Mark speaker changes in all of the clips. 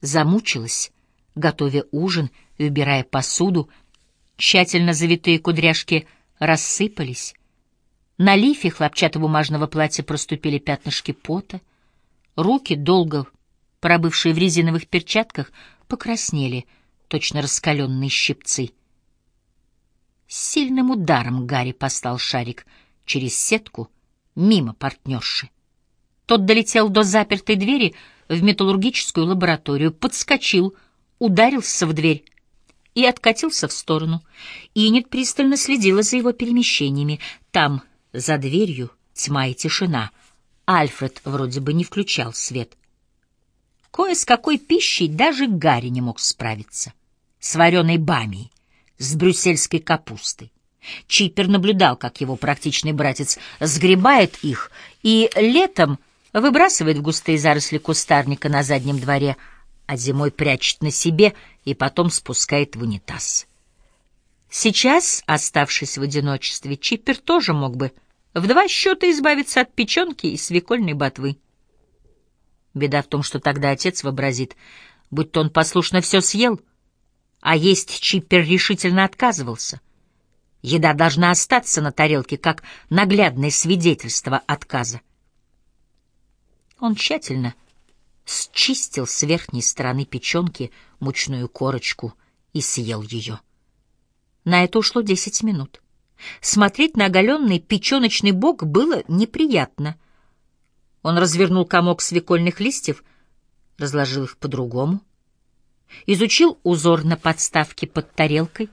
Speaker 1: замучилась, готовя ужин и убирая посуду, тщательно завитые кудряшки рассыпались, на лифе хлопчатобумажного платья проступили пятнышки пота, руки, долго пробывшие в резиновых перчатках, покраснели, точно раскаленные щипцы. С сильным ударом Гарри послал шарик через сетку мимо партнерши. Тот долетел до запертой двери в металлургическую лабораторию, подскочил, ударился в дверь и откатился в сторону. Инет пристально следила за его перемещениями. Там, за дверью, тьма и тишина. Альфред вроде бы не включал свет. Кое с какой пищей даже Гарри не мог справиться. С вареной бамией, с брюссельской капустой. Чиппер наблюдал, как его практичный братец сгребает их и летом выбрасывает в густые заросли кустарника на заднем дворе, а зимой прячет на себе и потом спускает в унитаз. Сейчас, оставшись в одиночестве, Чиппер тоже мог бы в два счета избавиться от печенки и свекольной ботвы. Беда в том, что тогда отец вообразит, будто он послушно все съел, а есть Чиппер решительно отказывался. Еда должна остаться на тарелке, как наглядное свидетельство отказа. Он тщательно счистил с верхней стороны печенки мучную корочку и съел ее. На это ушло десять минут. Смотреть на оголенный печеночный бок было неприятно. Он развернул комок свекольных листьев, разложил их по-другому, изучил узор на подставке под тарелкой,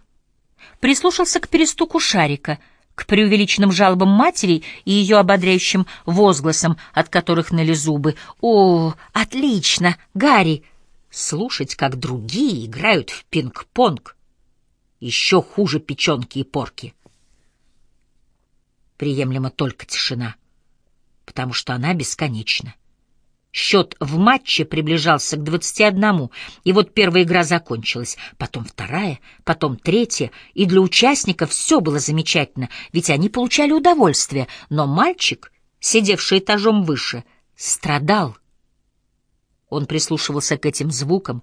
Speaker 1: прислушался к перестуку шарика — к преувеличенным жалобам матери и ее ободряющим возгласам, от которых ныли зубы. «О, отлично, Гарри!» Слушать, как другие играют в пинг-понг. Еще хуже печенки и порки. Приемлема только тишина, потому что она бесконечна. Счет в матче приближался к 21, и вот первая игра закончилась, потом вторая, потом третья, и для участников все было замечательно, ведь они получали удовольствие, но мальчик, сидевший этажом выше, страдал. Он прислушивался к этим звукам,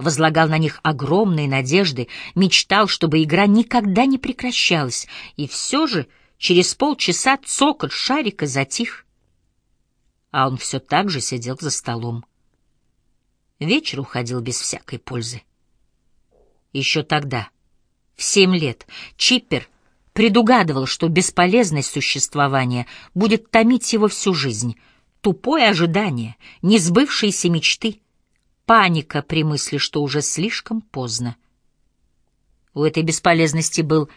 Speaker 1: возлагал на них огромные надежды, мечтал, чтобы игра никогда не прекращалась, и все же через полчаса цокот шарика затих а он все так же сидел за столом. Вечер уходил без всякой пользы. Еще тогда, в семь лет, Чиппер предугадывал, что бесполезность существования будет томить его всю жизнь, тупое ожидание, несбывшиеся мечты, паника при мысли, что уже слишком поздно. У этой бесполезности был,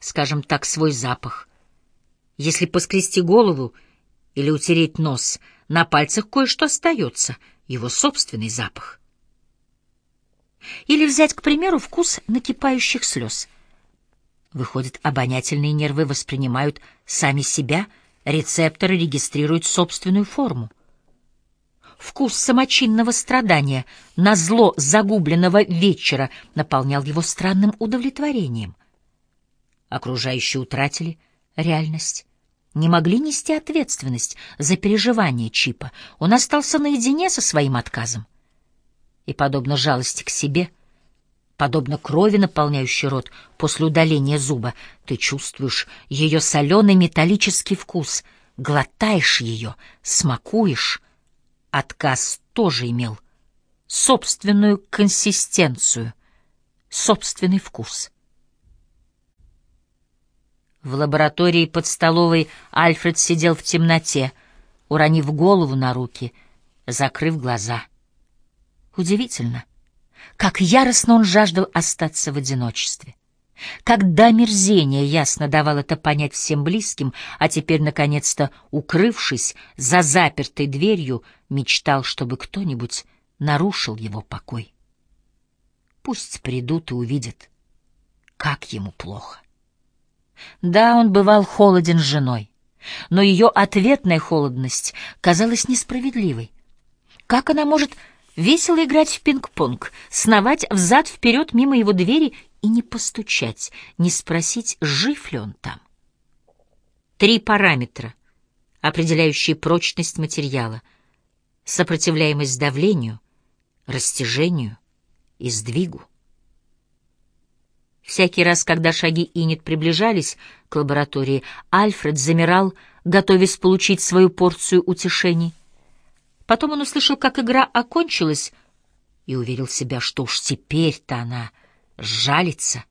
Speaker 1: скажем так, свой запах. Если поскрести голову или утереть нос, на пальцах кое-что остается, его собственный запах. Или взять, к примеру, вкус накипающих слез. Выходит, обонятельные нервы воспринимают сами себя, рецепторы регистрируют собственную форму. Вкус самочинного страдания на зло загубленного вечера наполнял его странным удовлетворением. Окружающие утратили реальность не могли нести ответственность за переживания Чипа. Он остался наедине со своим отказом. И, подобно жалости к себе, подобно крови, наполняющей рот после удаления зуба, ты чувствуешь ее соленый металлический вкус, глотаешь ее, смакуешь. Отказ тоже имел собственную консистенцию, собственный вкус — в лаборатории под столовой Альфред сидел в темноте, уронив голову на руки, закрыв глаза. Удивительно, как яростно он жаждал остаться в одиночестве. Как до мерзения ясно давал это понять всем близким, а теперь, наконец-то, укрывшись за запертой дверью, мечтал, чтобы кто-нибудь нарушил его покой. Пусть придут и увидят, как ему плохо. Да, он бывал холоден с женой, но ее ответная холодность казалась несправедливой. Как она может весело играть в пинг-понг, сновать взад-вперед мимо его двери и не постучать, не спросить, жив ли он там? Три параметра, определяющие прочность материала, сопротивляемость давлению, растяжению и сдвигу. Всякий раз, когда шаги Инет приближались к лаборатории, Альфред замирал, готовясь получить свою порцию утешений. Потом он услышал, как игра окончилась, и уверил себя, что уж теперь-то она сжалится.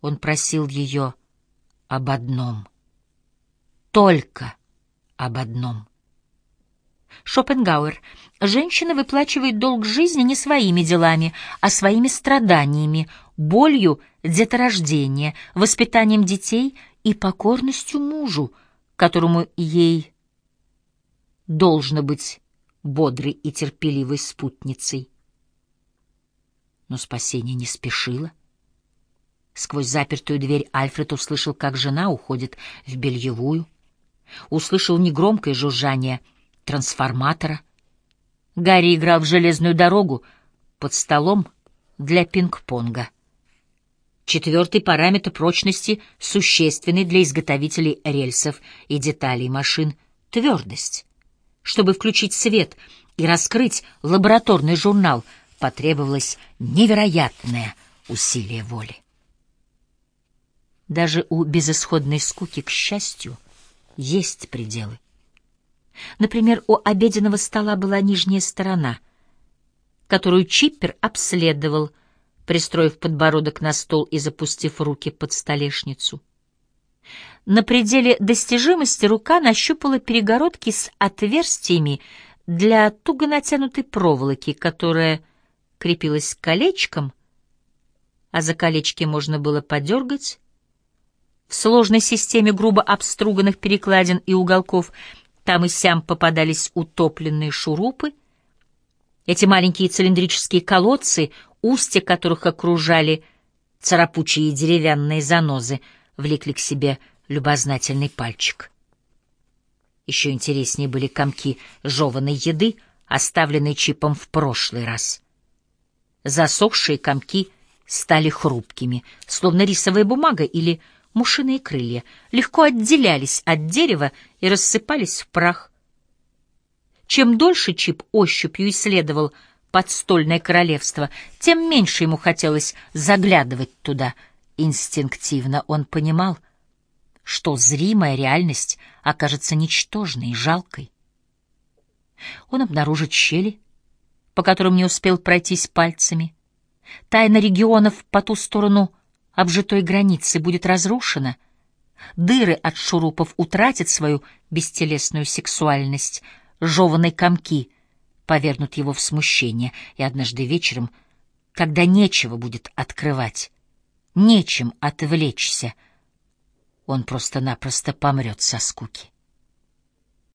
Speaker 1: Он просил ее об одном. Только об одном. Шопенгауэр. Женщина выплачивает долг жизни не своими делами, а своими страданиями, болью деторождения, воспитанием детей и покорностью мужу, которому ей должно быть бодрой и терпеливой спутницей. Но спасение не спешило. Сквозь запертую дверь Альфред услышал, как жена уходит в бельевую, услышал негромкое жужжание — трансформатора. Гарри играл в железную дорогу под столом для пинг-понга. Четвертый параметр прочности существенный для изготовителей рельсов и деталей машин — твердость. Чтобы включить свет и раскрыть лабораторный журнал, потребовалось невероятное усилие воли. Даже у безысходной скуки, к счастью, есть пределы. Например, у обеденного стола была нижняя сторона, которую Чиппер обследовал, пристроив подбородок на стол и запустив руки под столешницу. На пределе достижимости рука нащупала перегородки с отверстиями для туго натянутой проволоки, которая крепилась колечком, а за колечки можно было подергать. В сложной системе грубо обструганных перекладин и уголков — там и сям попадались утопленные шурупы. Эти маленькие цилиндрические колодцы, устья которых окружали царапучие деревянные занозы, влекли к себе любознательный пальчик. Еще интереснее были комки жеванной еды, оставленные чипом в прошлый раз. Засохшие комки стали хрупкими, словно рисовая бумага или мушиные крылья легко отделялись от дерева и рассыпались в прах. Чем дольше Чип ощупью исследовал подстольное королевство, тем меньше ему хотелось заглядывать туда. Инстинктивно он понимал, что зримая реальность окажется ничтожной и жалкой. Он обнаружит щели, по которым не успел пройтись пальцами, тайна регионов по ту сторону — обжитой границы будет разрушена, дыры от шурупов утратят свою бестелесную сексуальность, жеванные комки повернут его в смущение, и однажды вечером, когда нечего будет открывать, нечем отвлечься, он просто-напросто помрет со скуки.